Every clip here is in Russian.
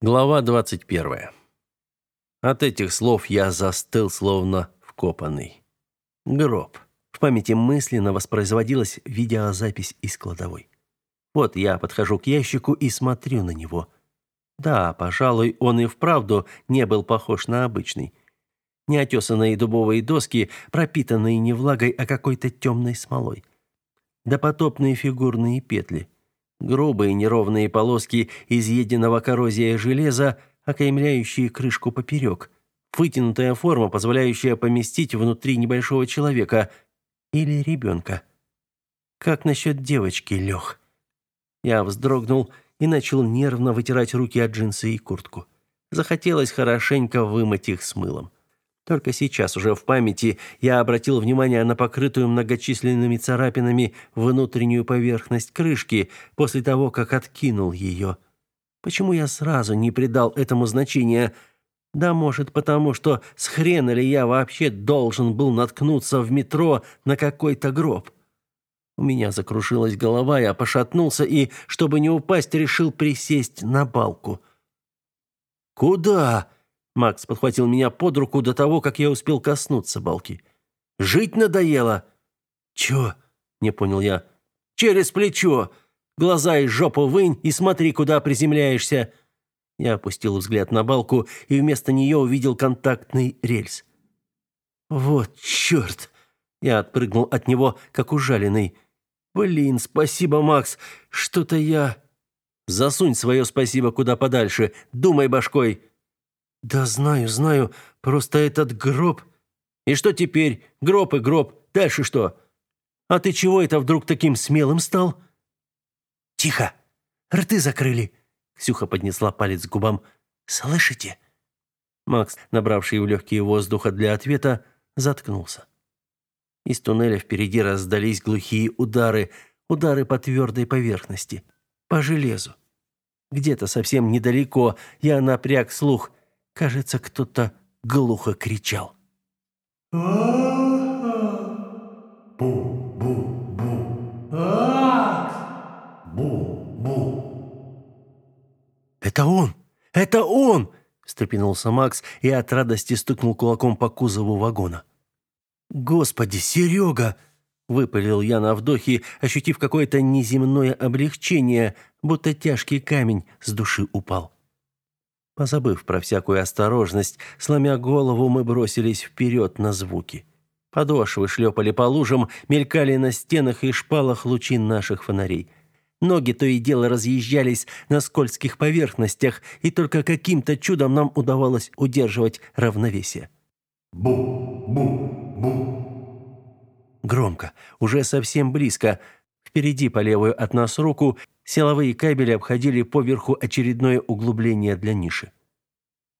Глава 21. От этих слов я застыл, словно вкопанный. Гроб. В памяти мысленно воспроизводилась видеозапись из кладовой. Вот я подхожу к ящику и смотрю на него. Да, пожалуй, он и вправду не был похож на обычный. Неотесанные дубовые доски, пропитанные не влагой, а какой-то темной смолой. Допотопные фигурные петли – Грубые неровные полоски изъеденного коррозией железа, окаймляющие крышку поперек. Вытянутая форма, позволяющая поместить внутри небольшого человека или ребенка. Как насчет девочки, Лех? Я вздрогнул и начал нервно вытирать руки от джинсы и куртку. Захотелось хорошенько вымыть их с мылом. Только сейчас уже в памяти я обратил внимание на покрытую многочисленными царапинами внутреннюю поверхность крышки после того, как откинул ее. Почему я сразу не придал этому значения? Да, может, потому что с хрена ли я вообще должен был наткнуться в метро на какой-то гроб? У меня закружилась голова, я пошатнулся и, чтобы не упасть, решил присесть на балку. «Куда?» Макс подхватил меня под руку до того, как я успел коснуться балки. «Жить надоело!» «Чё?» — не понял я. «Через плечо! Глаза и жопу вынь и смотри, куда приземляешься!» Я опустил взгляд на балку и вместо нее увидел контактный рельс. «Вот чёрт!» Я отпрыгнул от него, как ужаленный. «Блин, спасибо, Макс! Что-то я...» «Засунь свое спасибо куда подальше, думай башкой!» Да знаю, знаю, просто этот гроб. И что теперь? Гроб и гроб. Дальше что? А ты чего это вдруг таким смелым стал? Тихо. Рты закрыли. Ксюха поднесла палец к губам. Слышите? Макс, набравший в легкие воздуха для ответа, заткнулся. Из туннеля впереди раздались глухие удары, удары по твердой поверхности, по железу. Где-то совсем недалеко я напряг слух. Кажется, кто-то глухо кричал. Бу-бу-бу. Акс! Бу-бу. «Это он! Это он!» – встрепенулся Макс и от радости стукнул кулаком по кузову вагона. «Господи, Серега!» – выпалил я на вдохе, ощутив какое-то неземное облегчение, будто тяжкий камень с души упал. Позабыв про всякую осторожность, сломя голову, мы бросились вперед на звуки. Подошвы шлепали по лужам, мелькали на стенах и шпалах лучи наших фонарей. Ноги то и дело разъезжались на скользких поверхностях, и только каким-то чудом нам удавалось удерживать равновесие. Бу-бу-бу. Громко, уже совсем близко. Впереди по левую от нас руку Силовые кабели обходили поверху очередное углубление для ниши.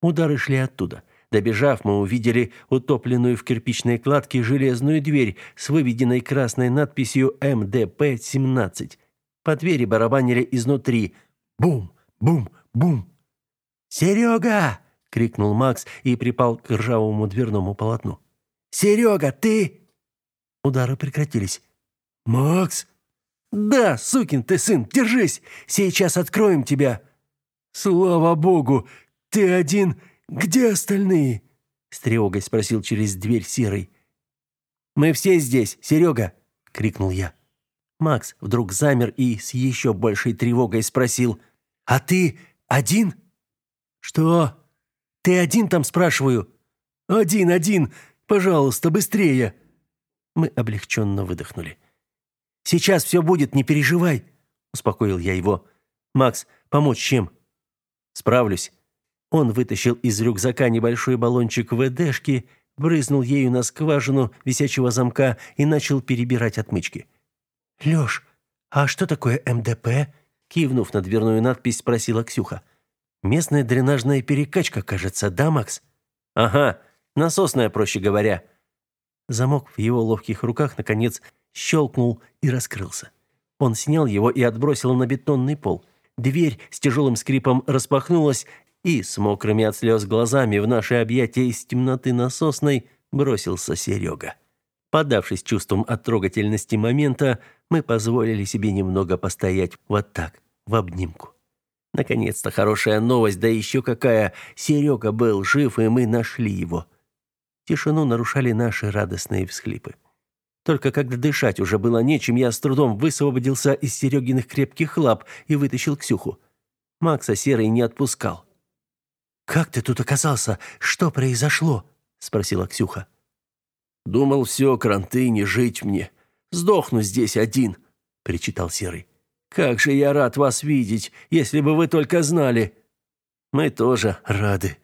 Удары шли оттуда. Добежав, мы увидели утопленную в кирпичной кладке железную дверь с выведенной красной надписью МДП-17. По двери барабанили изнутри. Бум, бум, бум. «Серега!» — крикнул Макс и припал к ржавому дверному полотну. «Серега, ты...» Удары прекратились. «Макс!» «Да, сукин ты сын, держись! Сейчас откроем тебя!» «Слава богу! Ты один! Где остальные?» С тревогой спросил через дверь Серый. «Мы все здесь, Серега!» — крикнул я. Макс вдруг замер и с еще большей тревогой спросил. «А ты один?» «Что? Ты один там, спрашиваю?» «Один, один! Пожалуйста, быстрее!» Мы облегченно выдохнули. Сейчас все будет, не переживай, успокоил я его. Макс, помочь чем? Справлюсь. Он вытащил из рюкзака небольшой баллончик ВДшки, брызнул ею на скважину висячего замка и начал перебирать отмычки. Лёш, а что такое МДП? кивнув на дверную надпись, спросила Ксюха. Местная дренажная перекачка, кажется, да, Макс? Ага, насосная, проще говоря. Замок в его ловких руках наконец щелкнул и раскрылся. Он снял его и отбросил на бетонный пол. Дверь с тяжелым скрипом распахнулась, и с мокрыми от слез глазами в наши объятия из темноты насосной бросился Серега. Подавшись чувством от трогательности момента, мы позволили себе немного постоять вот так, в обнимку. Наконец-то хорошая новость, да еще какая. Серега был жив, и мы нашли его. Тишину нарушали наши радостные всхлипы. Только когда дышать уже было нечем, я с трудом высвободился из Серегиных крепких лап и вытащил Ксюху. Макса Серый не отпускал. «Как ты тут оказался? Что произошло?» — спросила Ксюха. «Думал, все, кранты, не жить мне. Сдохну здесь один», — причитал Серый. «Как же я рад вас видеть, если бы вы только знали». «Мы тоже рады».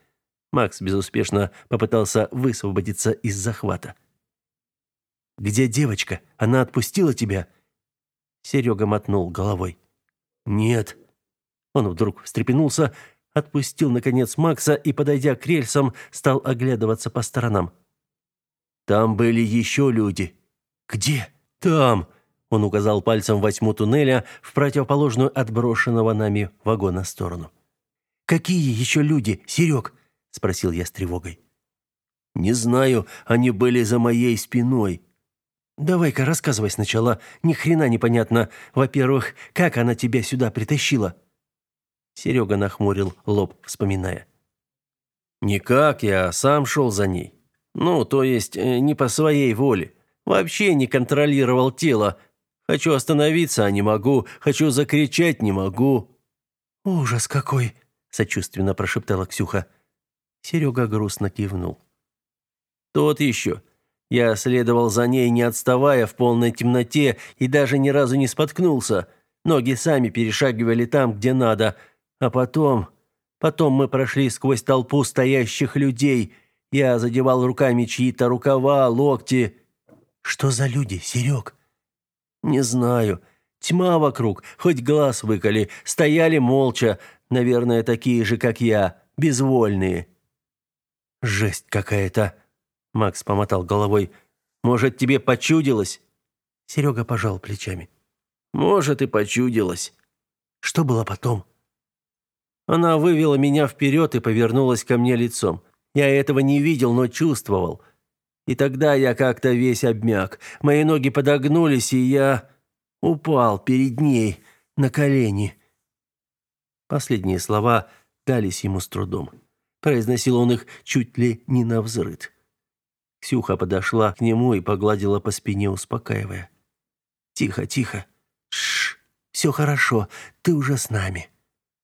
Макс безуспешно попытался высвободиться из захвата. Где девочка? Она отпустила тебя?» Серега мотнул головой. «Нет». Он вдруг встрепенулся, отпустил, наконец, Макса и, подойдя к рельсам, стал оглядываться по сторонам. «Там были еще люди». «Где?» «Там!» Он указал пальцем во тьму туннеля в противоположную отброшенного нами вагона сторону. «Какие еще люди, Серег?» — спросил я с тревогой. «Не знаю, они были за моей спиной», Давай-ка рассказывай сначала. Ни хрена непонятно. Во-первых, как она тебя сюда притащила? Серега нахмурил лоб, вспоминая. Никак, я сам шел за ней. Ну, то есть э, не по своей воле. Вообще не контролировал тело. Хочу остановиться, а не могу. Хочу закричать, не могу. Ужас какой, сочувственно прошептала Ксюха. Серега грустно кивнул. Тот еще. Я следовал за ней, не отставая в полной темноте, и даже ни разу не споткнулся. Ноги сами перешагивали там, где надо. А потом... Потом мы прошли сквозь толпу стоящих людей. Я задевал руками чьи-то рукава, локти. Что за люди, Серег? Не знаю. Тьма вокруг, хоть глаз выколи. Стояли молча. Наверное, такие же, как я, безвольные. Жесть какая-то. Макс помотал головой. Может, тебе почудилось? Серега пожал плечами. Может, и почудилось. Что было потом? Она вывела меня вперед и повернулась ко мне лицом. Я этого не видел, но чувствовал. И тогда я как-то весь обмяк. Мои ноги подогнулись, и я упал перед ней на колени. Последние слова дались ему с трудом. Произносил он их чуть ли не навзрыд. Ксюха подошла к нему и погладила по спине, успокаивая. «Тихо, тихо. Шш, все хорошо, ты уже с нами».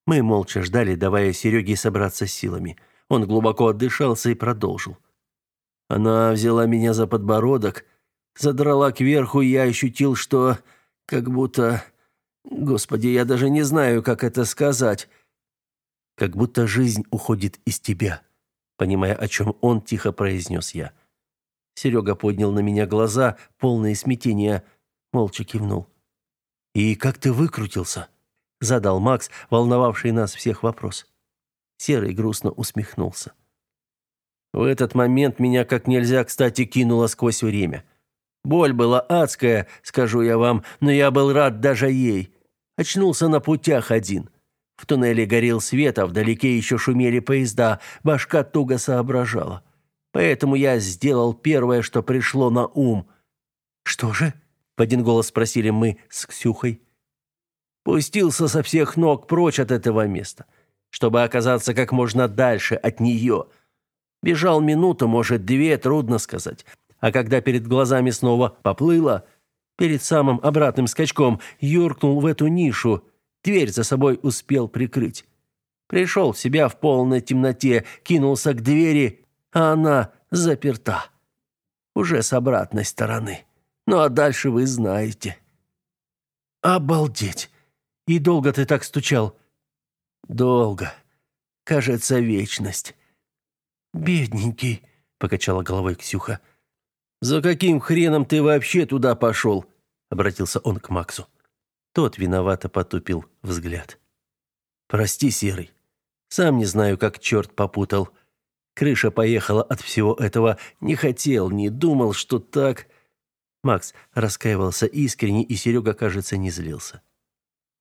Мы молча ждали, давая Сереге собраться силами. Он глубоко отдышался и продолжил. Она взяла меня за подбородок, задрала кверху, и я ощутил, что как будто... Господи, я даже не знаю, как это сказать. Как будто жизнь уходит из тебя. Понимая, о чем он, тихо произнес я. Серега поднял на меня глаза, полные смятения, молча кивнул. «И как ты выкрутился?» — задал Макс, волновавший нас всех вопрос. Серый грустно усмехнулся. В этот момент меня как нельзя кстати кинуло сквозь время. Боль была адская, скажу я вам, но я был рад даже ей. Очнулся на путях один. В туннеле горел свет, а вдалеке еще шумели поезда, башка туго соображала. Поэтому я сделал первое, что пришло на ум. Что же? В один голос спросили мы с Ксюхой. Пустился со всех ног прочь от этого места, чтобы оказаться как можно дальше от нее. Бежал минуту, может, две, трудно сказать. А когда перед глазами снова поплыло, перед самым обратным скачком юркнул в эту нишу, дверь за собой успел прикрыть. Пришел в себя в полной темноте, кинулся к двери а она заперта. Уже с обратной стороны. Ну а дальше вы знаете. Обалдеть. И долго ты так стучал? Долго. Кажется, вечность. Бедненький, покачала головой Ксюха. За каким хреном ты вообще туда пошел?» — обратился он к Максу. Тот виновато потупил взгляд. Прости, серый. Сам не знаю, как черт попутал. Крыша поехала от всего этого. Не хотел, не думал, что так. Макс раскаивался искренне, и Серега, кажется, не злился.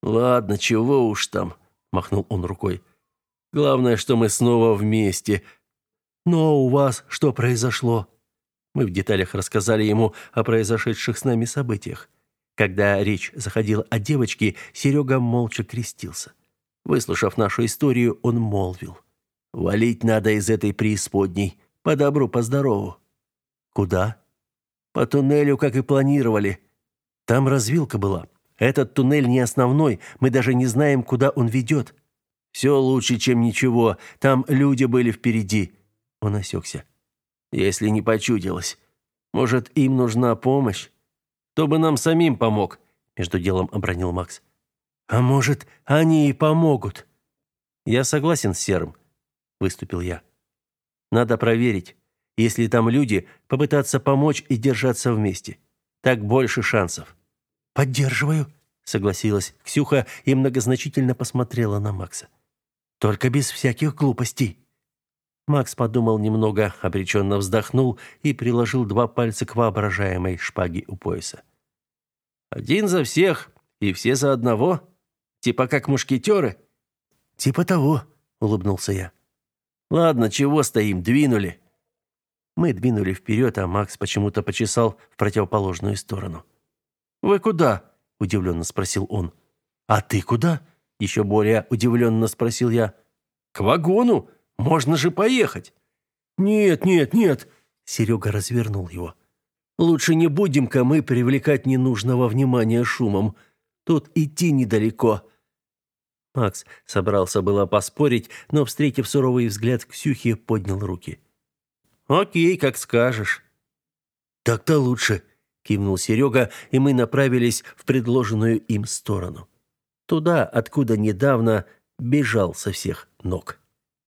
Ладно, чего уж там, махнул он рукой. Главное, что мы снова вместе. Но у вас что произошло? Мы в деталях рассказали ему о произошедших с нами событиях. Когда речь заходила о девочке, Серега молча крестился. Выслушав нашу историю, он молвил. «Валить надо из этой преисподней. По добру, по здорову». «Куда?» «По туннелю, как и планировали. Там развилка была. Этот туннель не основной, мы даже не знаем, куда он ведет. Все лучше, чем ничего. Там люди были впереди». Он осекся. «Если не почудилось. Может, им нужна помощь? Кто бы нам самим помог?» Между делом обронил Макс. «А может, они и помогут?» «Я согласен с Серым», — выступил я. «Надо проверить. Если там люди, попытаться помочь и держаться вместе. Так больше шансов». «Поддерживаю», — согласилась Ксюха и многозначительно посмотрела на Макса. «Только без всяких глупостей». Макс подумал немного, обреченно вздохнул и приложил два пальца к воображаемой шпаге у пояса. «Один за всех и все за одного? Типа как мушкетеры?» «Типа того», — улыбнулся я. «Ладно, чего стоим, двинули». Мы двинули вперед, а Макс почему-то почесал в противоположную сторону. «Вы куда?» – удивленно спросил он. «А ты куда?» – еще более удивленно спросил я. «К вагону!» Можно же поехать. Нет, нет, нет, Серега развернул его. Лучше не будем-ка мы привлекать ненужного внимания шумом. Тут идти недалеко. Макс собрался было поспорить, но, встретив суровый взгляд Ксюхи, поднял руки. «Окей, как скажешь». «Так-то лучше», — кивнул Серега, и мы направились в предложенную им сторону. Туда, откуда недавно бежал со всех ног.